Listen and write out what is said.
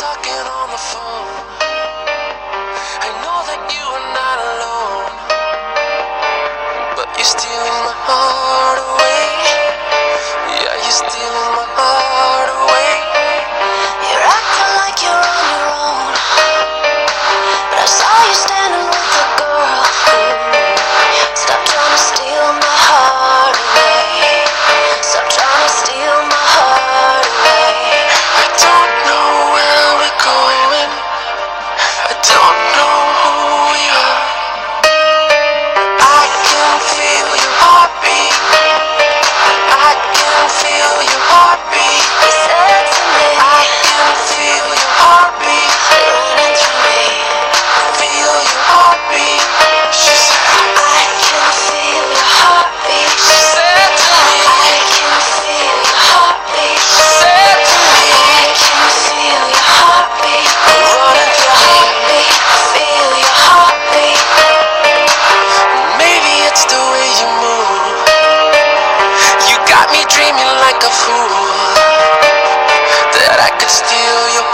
talking on the phone. Like a fool. That I could steal your